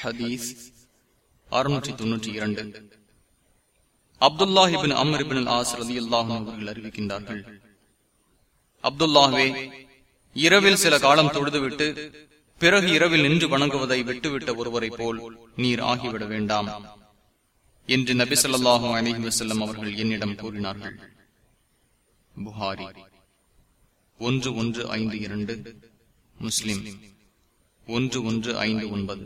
ஹதீஸ் அறுநூற்றி தொன்னூற்றி இரண்டு. அப்துல்லாஹிபின் அமர்பின் அல்லாஹும் அவர்கள் அறிவிக்கின்றார்கள். அப்துல்லாஹே இரவில் சில காலம் தொழுதுவிட்டு பிறகு இரவில் நின்று வணங்குவதை விட்டுவிட்ட ஒருவரை போல் நீர் ஆகிவிட வேண்டாம் என்று நபி சொல்லாஹும் அலஹி வசல்லம் அவர்கள் என்னிடம் கூறினார்கள். புகாரி ஒன்று ஒன்று ஐந்து இரண்டு முஸ்லிம் ஒன்று ஒன்று ஐந்து ஒன்பது.